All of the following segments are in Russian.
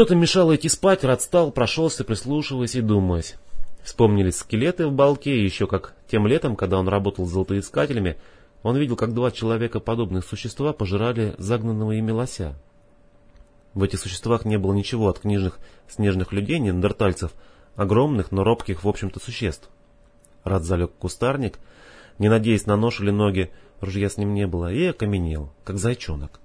Что-то мешало идти спать, Рад стал, прошелся, прислушиваясь и думаясь. Вспомнились скелеты в балке, еще как тем летом, когда он работал с золотоискателями, он видел, как два человекоподобных существа пожирали загнанного ими лося. В этих существах не было ничего от книжных снежных людей, неандертальцев, огромных, но робких, в общем-то, существ. Рад залег кустарник, не надеясь на нож или ноги, ружья с ним не было, и окаменел, как зайчонок.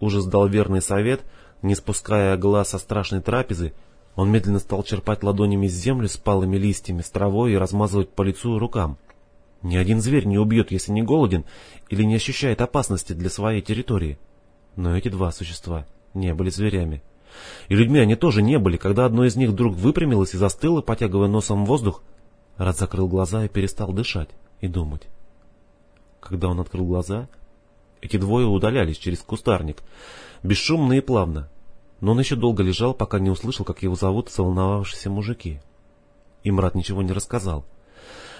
Ужас дал верный совет, не спуская глаз со страшной трапезы, он медленно стал черпать ладонями землю с палыми листьями, с травой и размазывать по лицу рукам. Ни один зверь не убьет, если не голоден или не ощущает опасности для своей территории. Но эти два существа не были зверями. И людьми они тоже не были, когда одно из них вдруг выпрямилось и застыло, потягивая носом воздух. Рад закрыл глаза и перестал дышать и думать. Когда он открыл глаза, эти двое удалялись через кустарник, бесшумно и плавно. Но он еще долго лежал, пока не услышал, как его зовут заволновавшиеся мужики. Им Рад ничего не рассказал.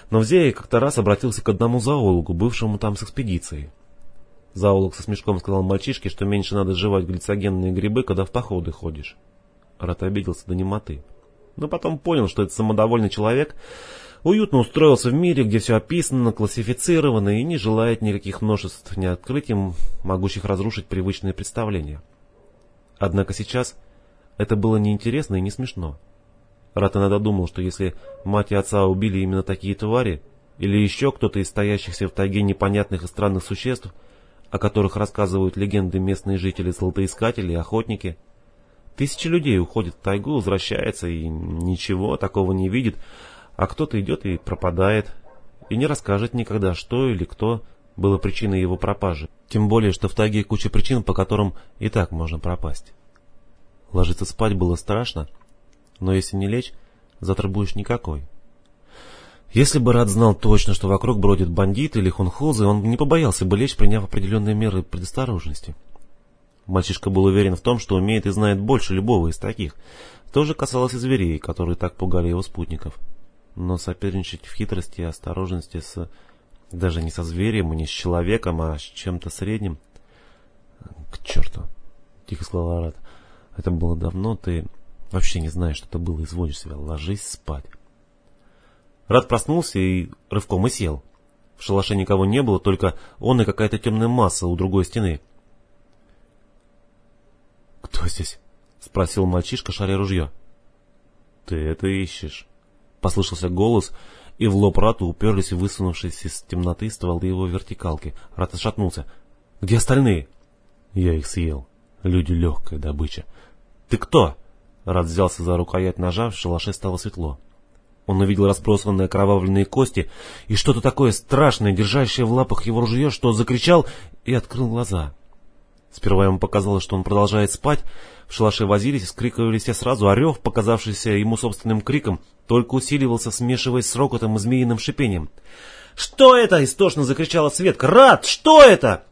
Но Взея как-то раз обратился к одному зоологу, бывшему там с экспедицией. Зоолог со смешком сказал мальчишке, что меньше надо жевать глицогенные грибы, когда в походы ходишь. Рад обиделся до немоты. Но потом понял, что этот самодовольный человек уютно устроился в мире, где все описано, классифицировано и не желает никаких множеств ни открытий, могущих разрушить привычные представления. Однако сейчас это было неинтересно и не смешно. Рат иногда думал, что если мать и отца убили именно такие твари, или еще кто-то из стоящихся в тайге непонятных и странных существ, о которых рассказывают легенды местные жители, золотоискатели и охотники, тысячи людей уходят в тайгу, возвращается и ничего такого не видит, а кто-то идет и пропадает, и не расскажет никогда, что или кто было причиной его пропажи. Тем более, что в тайге куча причин, по которым и так можно пропасть. Ложиться спать было страшно, но если не лечь, завтра будешь никакой. Если бы Рад знал точно, что вокруг бродят бандиты или хунхузы, он не побоялся бы лечь, приняв определенные меры предосторожности. Мальчишка был уверен в том, что умеет и знает больше любого из таких. То же касалось и зверей, которые так пугали его спутников но соперничать в хитрости и осторожности с... даже не со зверем и не с человеком, а с чем-то средним... К черту, тихо сказал Арат. Это было давно, ты вообще не знаешь, что это было, изводишь себя, ложись спать. Рад проснулся и рывком и сел. В шалаше никого не было, только он и какая-то темная масса у другой стены. «Кто здесь?» — спросил мальчишка, шаря ружье. «Ты это ищешь». Послышался голос, и в лоб Рату уперлись высунувшись из темноты стволы его вертикалки. Рат отшатнулся. «Где остальные?» «Я их съел. Люди легкая добыча». «Ты кто?» Рат взялся за рукоять ножа, в шалаше стало светло. Он увидел разбросанные окровавленные кости и что-то такое страшное, держащее в лапах его ружье, что закричал и открыл глаза. Сперва ему показалось, что он продолжает спать. В шалаше возились вскрикивали все сразу, а рев, показавшийся ему собственным криком, только усиливался, смешиваясь с рокотом и змеиным шипением. «Что это?» — истошно закричала Светка. «Рад! Что это?»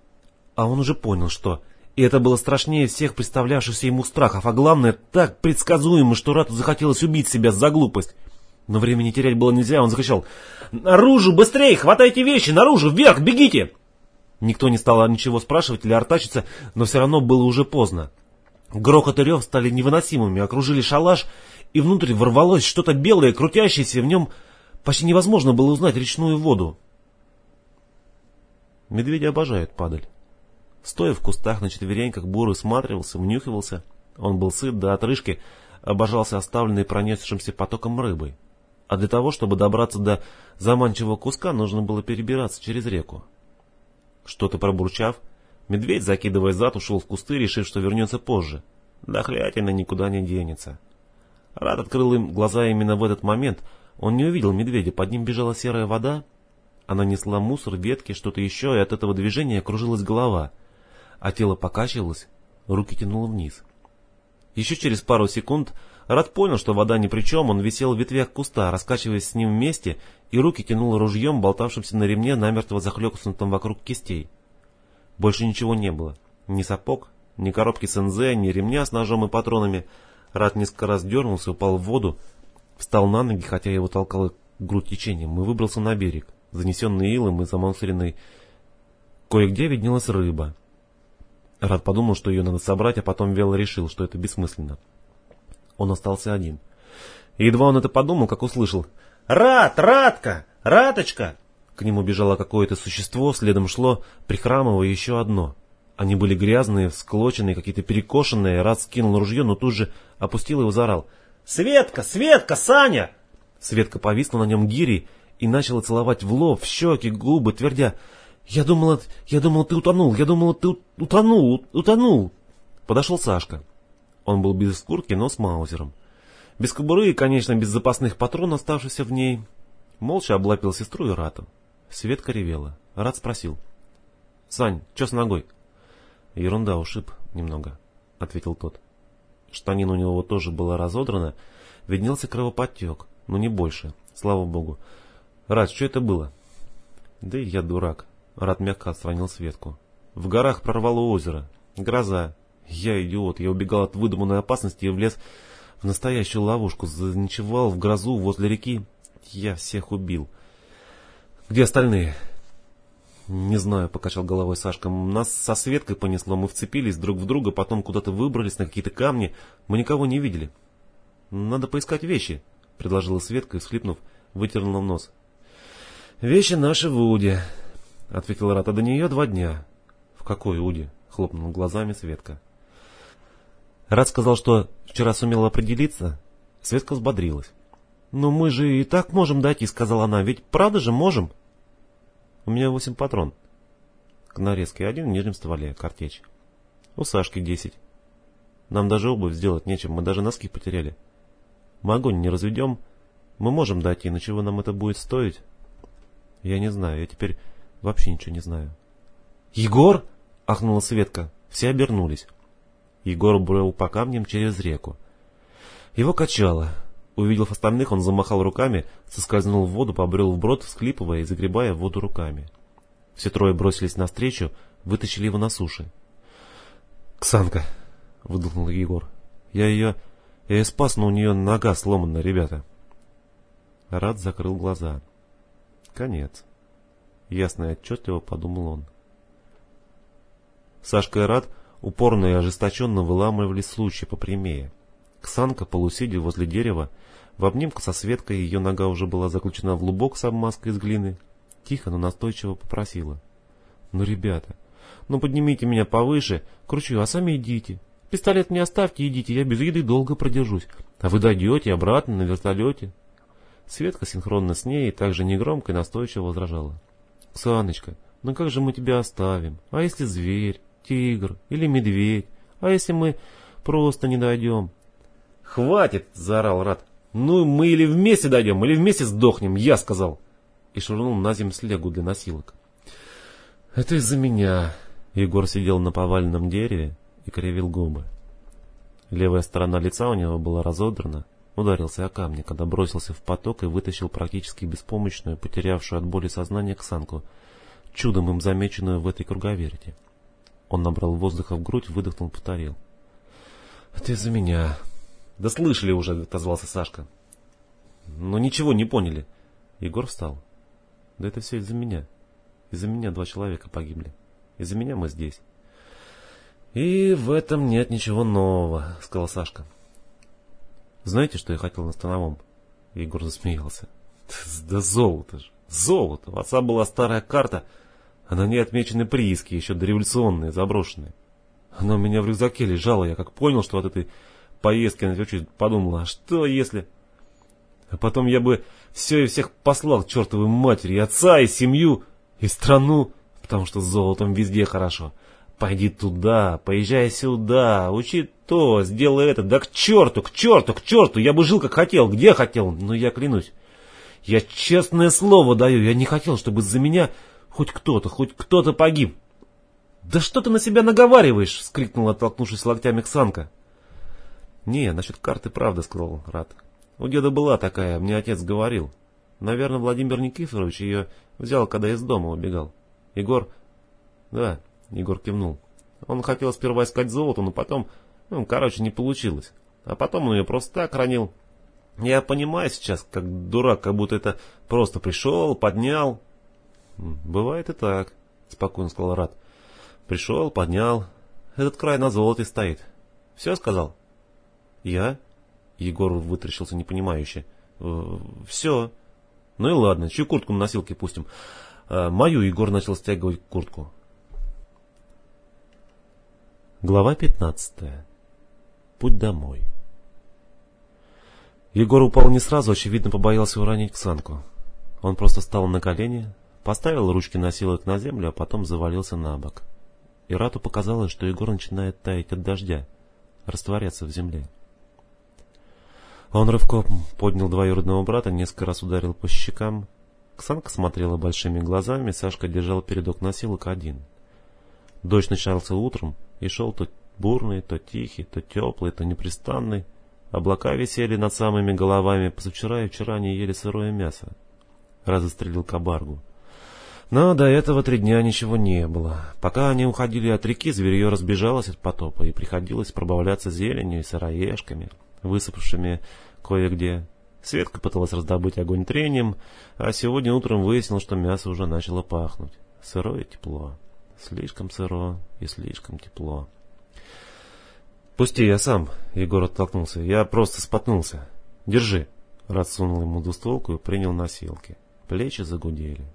А он уже понял, что... И это было страшнее всех представлявшихся ему страхов, а главное, так предсказуемо, что Рату захотелось убить себя за глупость. Но времени терять было нельзя, он закричал «Наружу! Быстрее! Хватайте вещи! Наружу! Вверх! Бегите!» Никто не стал ничего спрашивать или артачиться, но все равно было уже поздно. Грохот и рев стали невыносимыми, окружили шалаш, и внутрь ворвалось что-то белое, крутящееся, в нем почти невозможно было узнать речную воду. Медведи обожают падаль. Стоя в кустах на четвереньках, Бурый всматривался, внюхивался. Он был сыт до отрыжки, обожался оставленной пронесшимся потоком рыбой. А для того, чтобы добраться до заманчивого куска, нужно было перебираться через реку. Что-то пробурчав, медведь, закидывая зад, ушел в кусты, решив, что вернется позже. Дохлятина никуда не денется. Рад открыл им глаза именно в этот момент. Он не увидел медведя, под ним бежала серая вода. Она несла мусор, ветки, что-то еще, и от этого движения кружилась голова. А тело покачивалось, руки тянуло вниз. Еще через пару секунд Рад понял, что вода ни при чем, он висел в ветвях куста, раскачиваясь с ним вместе, и руки тянул ружьем, болтавшимся на ремне, намертво захлёкнутым вокруг кистей. Больше ничего не было. Ни сапог, ни коробки с НЗ, ни ремня с ножом и патронами. Рад несколько раз дернулся, упал в воду, встал на ноги, хотя его толкало грудь течением, и выбрался на берег, занесенный илом и замонстренный. Кое-где виднелась рыба. Рад подумал, что ее надо собрать, а потом вело решил, что это бессмысленно. Он остался один. И едва он это подумал, как услышал. «Рад! Радка! Радочка!» К нему бежало какое-то существо, следом шло, прихрамывая еще одно. Они были грязные, всклоченные, какие-то перекошенные. Рад скинул ружье, но тут же опустил его, заорал. «Светка! Светка! Саня!» Светка повисла на нем гири и начала целовать в лоб, в щеки, губы, твердя. «Я думала, я думала, ты утонул, я думала, ты утонул, утонул!» Подошел Сашка. Он был без куртки, но с маузером. Без кобуры и, конечно, без запасных патронов, оставшихся в ней. Молча облапил сестру и Рату. Светка ревела. Рат спросил. «Сань, что с ногой?» «Ерунда, ушиб немного», — ответил тот. Штанина у него тоже была разодрана, виднелся кровоподтек, но не больше, слава богу. «Рад, что это было?» «Да и я дурак», — Рад мягко отстранил Светку. «В горах прорвало озеро. Гроза. Я идиот, я убегал от выдуманной опасности и влез в настоящую ловушку, заночевал в грозу возле реки. Я всех убил. Где остальные?» «Не знаю», — покачал головой Сашка. «Нас со Светкой понесло, мы вцепились друг в друга, потом куда-то выбрались на какие-то камни. Мы никого не видели». «Надо поискать вещи», — предложила Светка и, всхлипнув, вытернула нос. «Вещи наши в Уде», — ответил Рата. «До нее два дня». «В какой Уде?» — хлопнул глазами Светка. Рад сказал, что вчера сумел определиться. Светка взбодрилась. «Ну мы же и так можем дойти», — сказала она. «Ведь правда же можем?» «У меня восемь патрон». К нарезке один в нижнем стволе, картечь. «У Сашки десять. Нам даже обувь сделать нечем, мы даже носки потеряли. Мы огонь не разведем, мы можем дойти, но чего нам это будет стоить?» «Я не знаю, я теперь вообще ничего не знаю». «Егор!» — ахнула Светка. Все обернулись. Егор брел по камням через реку. Его качало. Увидев остальных, он замахал руками, соскользнул в воду, побрел вброд, всклипывая и загребая воду руками. Все трое бросились навстречу, вытащили его на суше. «Ксанка!» — выдохнул Егор. «Я ее... Я ее спас, но у нее нога сломана, ребята!» Рад закрыл глаза. «Конец!» Ясно и отчетливо подумал он. Сашка и Рад упорно и ожесточенно выламывали случай попрямее. Ксанка, полусидя возле дерева, в обнимку со Светкой ее нога уже была заключена в лубок с обмазкой из глины, тихо, но настойчиво попросила. «Ну, ребята, ну поднимите меня повыше, кручу, а сами идите. Пистолет мне оставьте, идите, я без еды долго продержусь. А вы дойдете обратно на вертолете». Светка синхронно с ней также негромко и настойчиво возражала. «Ксаночка, ну как же мы тебя оставим? А если зверь? Тигр или медведь. А если мы просто не дойдем? «Хватит!» — заорал Рад. «Ну, мы или вместе дойдем, или вместе сдохнем, я сказал!» И швырнул на землю слегу для носилок. «Это из-за меня!» Егор сидел на поваленном дереве и кривил губы. Левая сторона лица у него была разодрана, ударился о камни, когда бросился в поток и вытащил практически беспомощную, потерявшую от боли сознание Ксанку, чудом им замеченную в этой круговерти. Он набрал воздуха в грудь, выдохнул, повторил. «Это из-за меня». «Да слышали уже», — отозвался Сашка. «Но ничего не поняли». Егор встал. «Да это все из-за меня. Из-за меня два человека погибли. Из-за меня мы здесь». «И в этом нет ничего нового», — сказал Сашка. «Знаете, что я хотел на становом?» Егор засмеялся. «Да золото же! Золото! У отца была старая карта — а на ней отмечены прииски, еще дореволюционные, заброшенные. Она у меня в рюкзаке лежала, я как понял, что от этой поездки на чуть подумал, а что если... А потом я бы все и всех послал к чертовой матери, и отца, и семью, и страну, потому что с золотом везде хорошо. Пойди туда, поезжай сюда, учи то, сделай это, да к черту, к черту, к черту, я бы жил как хотел, где хотел, но я клянусь. Я честное слово даю, я не хотел, чтобы из-за меня Хоть кто-то, хоть кто-то погиб. «Да что ты на себя наговариваешь?» — вскрикнула, оттолкнувшись локтями Ксанка. «Не, насчет карты правда», — сказал Рад. «У деда была такая, мне отец говорил. Наверное, Владимир Никифорович ее взял, когда из дома убегал. Егор...» «Да», — Егор кивнул. «Он хотел сперва искать золото, но потом... Ну, короче, не получилось. А потом он ее просто так хранил. Я понимаю сейчас, как дурак, как будто это просто пришел, поднял, «Бывает и так», — спокойно сказал Рад. «Пришел, поднял. Этот край на золоте стоит. Все сказал?» «Я?» Егор вытрящился непонимающе. «Э, «Все. Ну и ладно, чью куртку на носилке пустим?» «Э, «Мою», — Егор начал стягивать куртку. Глава пятнадцатая. Путь домой. Егор упал не сразу, очевидно, побоялся уронить Ксанку. Он просто встал на колени, поставил ручки носилок на землю, а потом завалился на бок. И Рату показалось, что Егор начинает таять от дождя, растворяться в земле. Он рывком поднял двоюродного брата, несколько раз ударил по щекам. Ксанка смотрела большими глазами, Сашка держал передок носилок один. Дождь начался утром и шел то бурный, то тихий, то теплый, то непрестанный. Облака висели над самыми головами, позавчера и вчера они ели сырое мясо. Разострелил кабаргу. Но до этого три дня ничего не было. Пока они уходили от реки, зверье разбежалось от потопа, и приходилось пробавляться зеленью и сыроежками, высыпавшими кое-где. Светка пыталась раздобыть огонь трением, а сегодня утром выяснил, что мясо уже начало пахнуть. Сырое тепло. Слишком сыро и слишком тепло. «Пусти, я сам», — Егор оттолкнулся. «Я просто споткнулся. Держи». Рад сунул ему двустволку и принял носилки. Плечи загудели.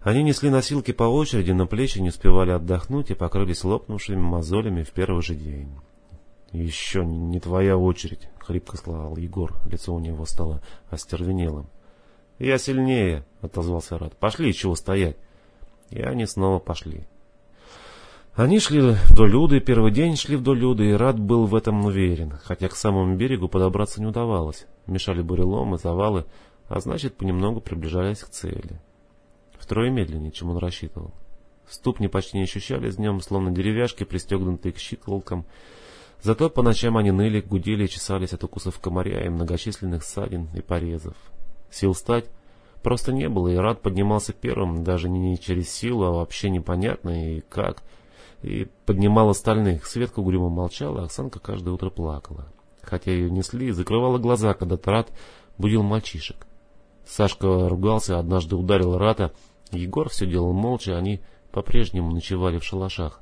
Они несли носилки по очереди, но плечи не успевали отдохнуть и покрылись лопнувшими мозолями в первый же день. «Еще не твоя очередь», — хрипко сказал Егор. Лицо у него стало остервенелым. «Я сильнее», — отозвался Рад. «Пошли, чего стоять?» И они снова пошли. Они шли вдоль Люды, первый день шли вдоль Люды, и Рад был в этом уверен, хотя к самому берегу подобраться не удавалось. Мешали буреломы, завалы, а значит, понемногу приближались к цели. Втрое медленнее, чем он рассчитывал. Ступни почти не ощущались днем, словно деревяшки, пристегнутые к щиколкам. Зато по ночам они ныли, гудели и чесались от укусов комаря и многочисленных ссадин и порезов. Сил встать просто не было, и Рад поднимался первым, даже не через силу, а вообще непонятно и как — и поднимал остальных. Светка угрюмо молчала, а Оксанка каждое утро плакала. Хотя ее несли, закрывала глаза, когда Тарат будил мальчишек. Сашка ругался, однажды ударил Рата. Егор все делал молча, они по-прежнему ночевали в шалашах.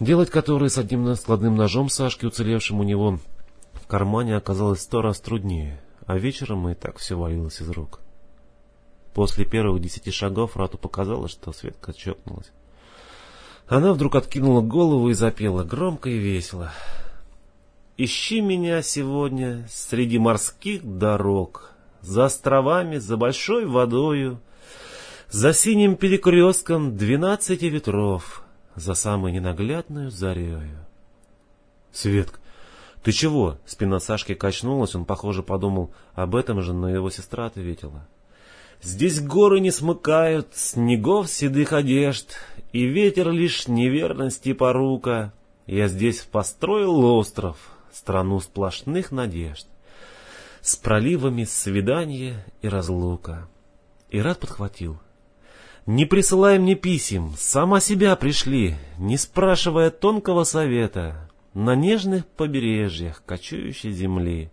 Делать которые с одним складным ножом Сашки, уцелевшим у него в кармане, оказалось сто раз труднее, а вечером и так все валилось из рук. После первых десяти шагов Рату показалось, что Светка чокнулась. Она вдруг откинула голову и запела громко и весело. «Ищи меня сегодня среди морских дорог, За островами, за большой водою, За синим перекрестком двенадцати ветров, За самой ненаглядную зарею». «Светка, ты чего?» Спина Сашки качнулась, он, похоже, подумал об этом же, но его сестра ответила. Здесь горы не смыкают снегов седых одежд, И ветер лишь неверности порука. Я здесь построил остров, страну сплошных надежд, С проливами свидания и разлука. И рад подхватил. Не присылай мне писем, сама себя пришли, Не спрашивая тонкого совета, На нежных побережьях кочующей земли,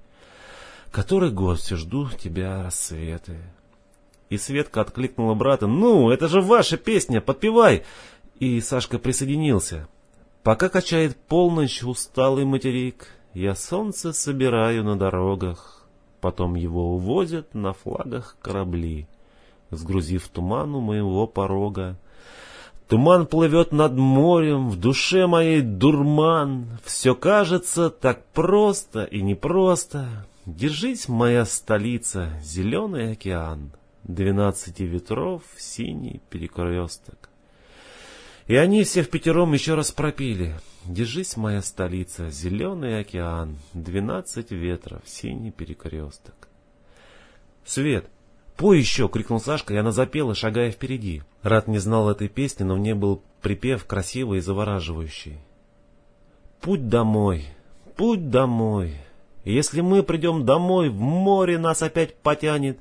Который год все жду тебя рассветы. И Светка откликнула брата. «Ну, это же ваша песня, подпевай!» И Сашка присоединился. Пока качает полночь усталый материк, Я солнце собираю на дорогах, Потом его увозят на флагах корабли, Сгрузив туман у моего порога. Туман плывет над морем, в душе моей дурман. Все кажется так просто и непросто. Держись, моя столица, зеленый океан двенадцати ветров, синий перекресток. И они все в пятером еще раз пропили. Держись, моя столица, зеленый океан, двенадцать ветров, синий перекресток. Свет, пой еще, крикнул Сашка, и она запела, шагая впереди. Рад не знал этой песни, но в ней был припев красивый и завораживающий. Путь домой, путь домой. Если мы придем домой, в море нас опять потянет.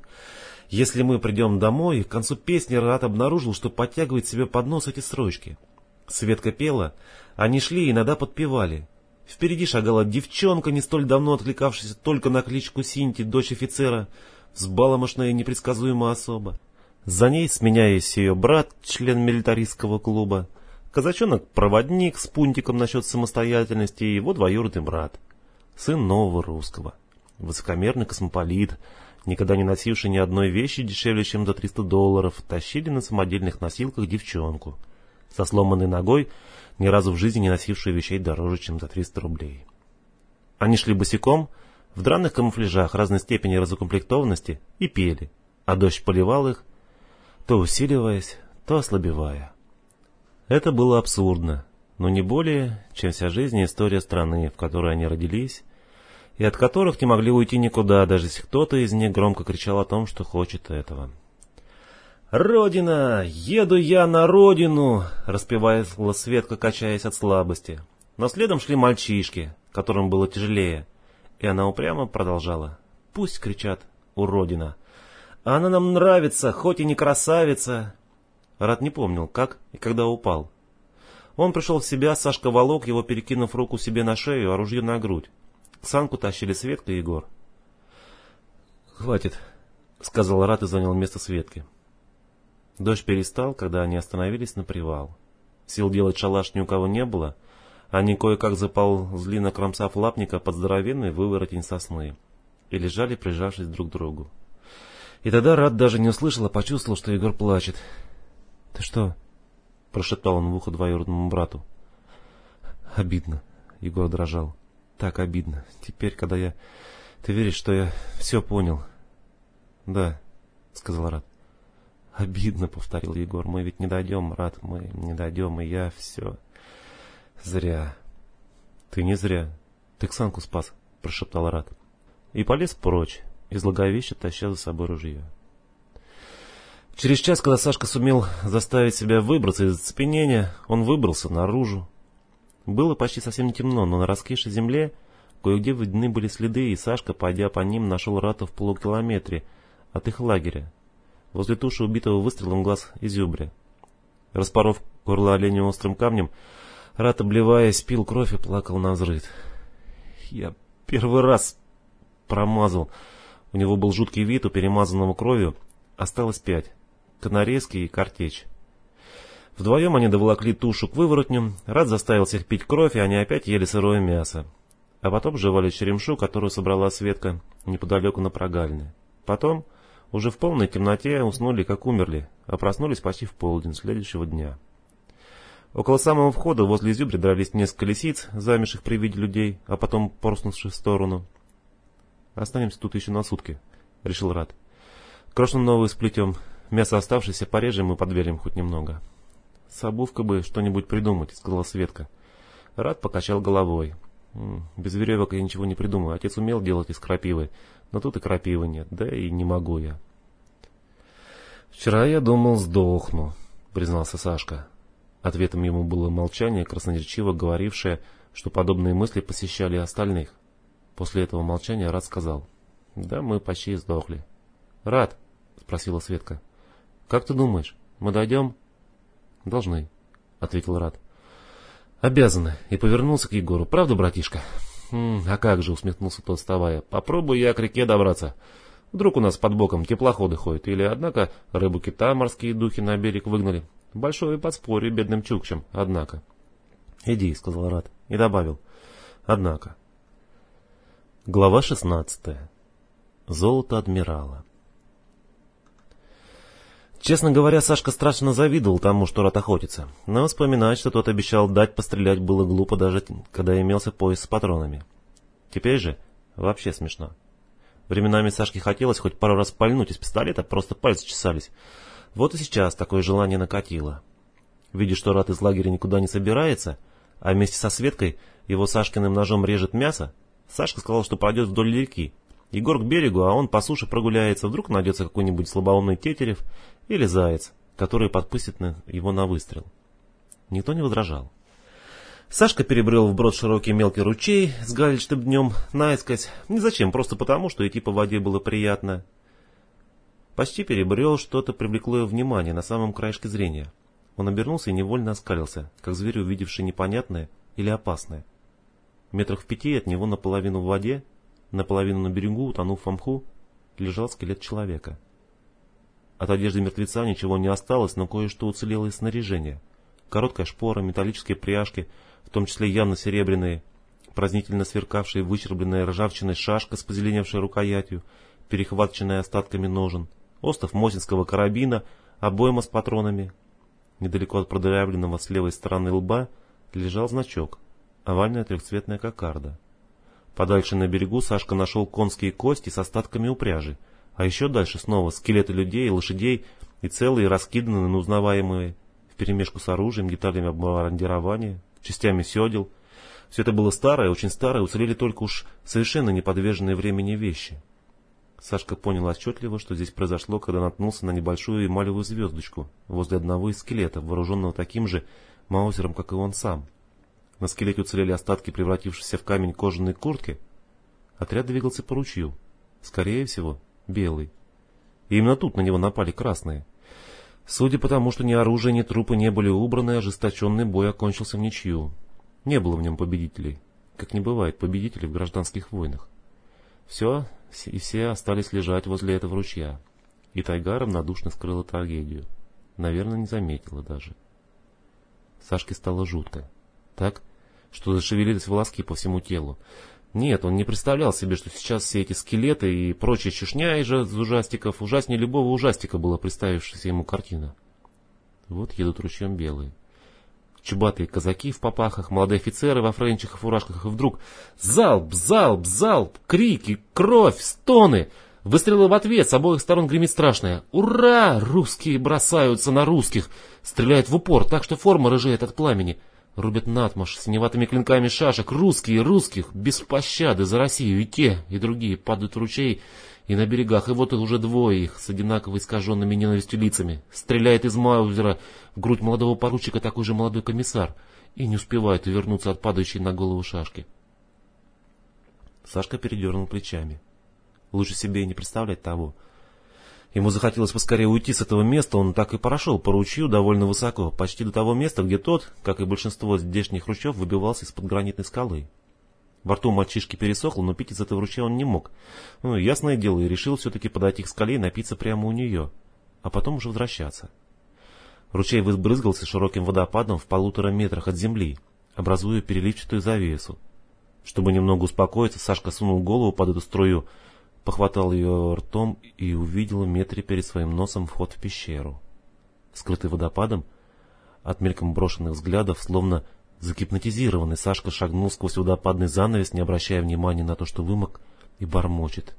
Если мы придем домой, к концу песни Рад обнаружил, что подтягивает себе под нос эти строчки. Светка пела, они шли и иногда подпевали. Впереди шагала девчонка, не столь давно откликавшаяся только на кличку Синти, дочь офицера, взбаломошная и непредсказуемая особа. За ней, сменяясь ее брат, член милитаристского клуба, казачонок-проводник с пунктиком насчет самостоятельности и его двоюродный брат, сын нового русского. высокомерный космополит, никогда не носивший ни одной вещи дешевле, чем за 300 долларов, тащили на самодельных носилках девчонку со сломанной ногой, ни разу в жизни не носившую вещей дороже, чем за 300 рублей. Они шли босиком, в драных камуфляжах разной степени разукомплектованности и пели, а дождь поливал их, то усиливаясь, то ослабевая. Это было абсурдно, но не более, чем вся жизнь и история страны, в которой они родились, и от которых не могли уйти никуда, даже если кто-то из них громко кричал о том, что хочет этого. «Родина! Еду я на родину!» — распевала Светка, качаясь от слабости. Но следом шли мальчишки, которым было тяжелее, и она упрямо продолжала. «Пусть кричат, уродина! Она нам нравится, хоть и не красавица!» Рад не помнил, как и когда упал. Он пришел в себя, Сашка волок его, перекинув руку себе на шею, а ружье на грудь. Санку тащили Светка и Егор. «Хватит», — сказал Рад и занял место Светки. Дождь перестал, когда они остановились на привал. Сил делать шалаш ни у кого не было. Они кое-как заползли на кромсав лапника под здоровенный выворотень сосны и лежали, прижавшись друг к другу. И тогда Рад даже не услышал, а почувствовал, что Егор плачет. — Ты что? — прошептал он в ухо двоюродному брату. — Обидно. Егор дрожал. — Так обидно. Теперь, когда я... Ты веришь, что я все понял? — Да, — сказал Рад. «Обидно», — повторил Егор. «Мы ведь не дойдем, Рад, мы не дойдем, и я все...» «Зря». «Ты не зря. Ты Ксанку спас», — прошептал Рад. И полез прочь, из логовища таща за собой ружье. Через час, когда Сашка сумел заставить себя выбраться из оцепенения, он выбрался наружу. Было почти совсем темно, но на раскисшей земле кое-где видны были следы, и Сашка, пойдя по ним, нашел Рата в полукилометре от их лагеря, Возле туши убитого выстрелом глаз изюбря. Распоров горло оленя острым камнем, Рат, обливаясь, пил кровь и плакал на взрыв. Я первый раз промазал. У него был жуткий вид, у перемазанного кровью осталось пять. Канарейски и картечь. Вдвоем они доволокли тушу к выворотню, Рад заставил всех пить кровь, и они опять ели сырое мясо. А потом жевали черемшу, которую собрала Светка неподалеку на прогалине. Потом уже в полной темноте уснули, как умерли, а проснулись почти в полдень следующего дня. Около самого входа возле изюбри дрались несколько лисиц, замерших при виде людей, а потом порснувших в сторону. «Останемся тут еще на сутки», — решил Рад. «Крошну новую сплетем, мясо оставшееся порежем и подвелим хоть немного». «С обувкой бы что-нибудь придумать», — сказала Светка. Рад покачал головой. «Без веревок я ничего не придумаю. Отец умел делать из крапивы, но тут и крапивы нет, да и не могу я. «Вчера я думал, сдохну», — признался Сашка. Ответом ему было молчание, красноречиво говорившее, что подобные мысли посещали остальных. После этого молчания Рад сказал, «Да, мы почти сдохли». «Рад?» — спросила Светка. «Как ты думаешь, мы дойдем?» «Должны», — ответил Рад. «Обязаны», и повернулся к Егору. «Правда, братишка?» «А как же», — усмехнулся тот, вставая, — «попробую я к реке добраться. Вдруг у нас под боком теплоходы ходят, или, однако, рыбу-кита морские духи на берег выгнали. Большое подспорье бедным чукчам, однако». «Иди», — сказал Рад, и добавил, «однако». Глава шестнадцатая. Золото адмирала. Честно говоря, Сашка страшно завидовал тому, что Рат охотится. Но вспоминать, что тот обещал дать пострелять, было глупо даже, когда имелся пояс с патронами. Теперь же вообще смешно. Временами Сашке хотелось хоть пару раз пальнуть из пистолета, просто пальцы чесались. Вот и сейчас такое желание накатило. Видя, что Рат из лагеря никуда не собирается, а вместе со Светкой его Сашкиным ножом режет мясо, Сашка сказал, что пойдет вдоль реки. Егор к берегу, а он по суше прогуляется, вдруг найдется какой-нибудь слабоумный тетерев или заяц, который подпустит его на выстрел. Никто не возражал. Сашка перебрел вброд широкий мелкий ручей с галечным днем наискось. Не зачем, просто потому, что идти по воде было приятно. Почти перебрел, что-то привлекло его внимание на самом краешке зрения. Он обернулся и невольно оскалился, как зверь, увидевший непонятное или опасное. Метрах в пяти от него наполовину в воде, наполовину на берегу, утонув в мху, лежал скелет человека. От одежды мертвеца ничего не осталось, но кое-что уцелело из снаряжения. Короткая шпора, металлические пряжки, в том числе явно серебряные, празднительно сверкавшая выщербленная ржавчиной шашка с позеленевшей рукоятью, перехваченная остатками ножен, остов Мосинского карабина, обойма с патронами. Недалеко от продырявленного с левой стороны лба лежал значок, овальная трехцветная кокарда. Подальше на берегу Сашка нашел конские кости с остатками упряжи, а еще дальше снова скелеты людей и лошадей и целые раскиданные, но узнаваемые, вперемешку с оружием, деталями обмундирования, частями седел. Все это было старое, очень старое, уцелели только уж совершенно неподверженные времени вещи. Сашка понял отчетливо, что здесь произошло, когда наткнулся на небольшую эмалевую звездочку возле одного из скелетов, вооруженного таким же маузером, как и он сам. На скелете уцелели остатки превратившейся в камень кожаной куртки. Отряд двигался по ручью. Скорее всего, белый. И именно тут на него напали красные. Судя по тому, что ни оружие, ни трупы не были убраны, ожесточенный бой окончился в ничью. Не было в нем победителей, как не бывает победителей в гражданских войнах. Все, и все остались лежать возле этого ручья. И тайга равнодушно скрыла трагедию. Наверное, не заметила даже. Сашке стало жутко. Так, что зашевелились волоски по всему телу. Нет, он не представлял себе, что сейчас все эти скелеты и прочая чешня из ужастиков, ужаснее любого ужастика была представившаяся ему картина. Вот едут ручьем белые. Чубатые казаки в попахах, молодые офицеры во френчах и фуражках, и вдруг залп, залп, залп, крики, кровь, стоны. Выстрелы в ответ, с обоих сторон гремит страшное. Ура! Русские бросаются на русских. Стреляют в упор, так что форма рыжеет от пламени. Рубят натмаш синеватыми клинками шашек. Русские, русских, без пощады за Россию. И те, и другие падают в ручей и на берегах. И вот уже двое их с одинаково искаженными ненавистью лицами. Стреляет из Маузера в грудь молодого поручика такой же молодой комиссар. И не успевает увернуться от падающей на голову шашки. Сашка передернул плечами. Лучше себе и не представлять того. Ему захотелось поскорее уйти с этого места, он так и прошел по ручью довольно высоко, почти до того места, где тот, как и большинство здешних ручьев, выбивался из-под гранитной скалы. Во рту мальчишки пересохло, но пить из этого ручья он не мог. Ну, ясное дело, и решил все-таки подойти к скале и напиться прямо у нее, а потом уже возвращаться. Ручей выбрызгался широким водопадом в полутора метрах от земли, образуя переливчатую завесу. Чтобы немного успокоиться, Сашка сунул голову под эту струю, похватал ее ртом и увидел в метре перед своим носом вход в пещеру. Скрытый водопадом, от мельком брошенных взглядов, словно загипнотизированный, Сашка шагнул сквозь водопадный занавес, не обращая внимания на то, что вымок, и бормочет.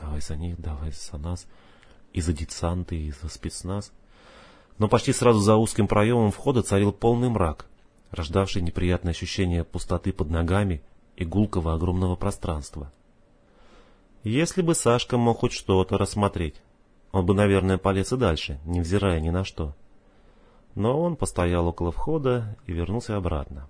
«Давай за них, давай за нас, и за десанты, и за спецназ». Но почти сразу за узким проемом входа царил полный мрак, рождавший неприятное ощущение пустоты под ногами и гулкого огромного пространства. Если бы Сашка мог хоть что-то рассмотреть, он бы, наверное, полез и дальше, невзирая ни на что. Но он постоял около входа и вернулся обратно.